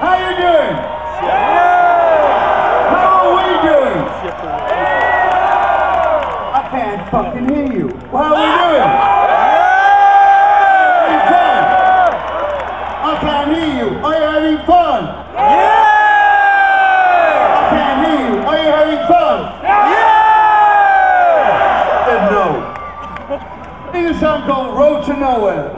How you doing?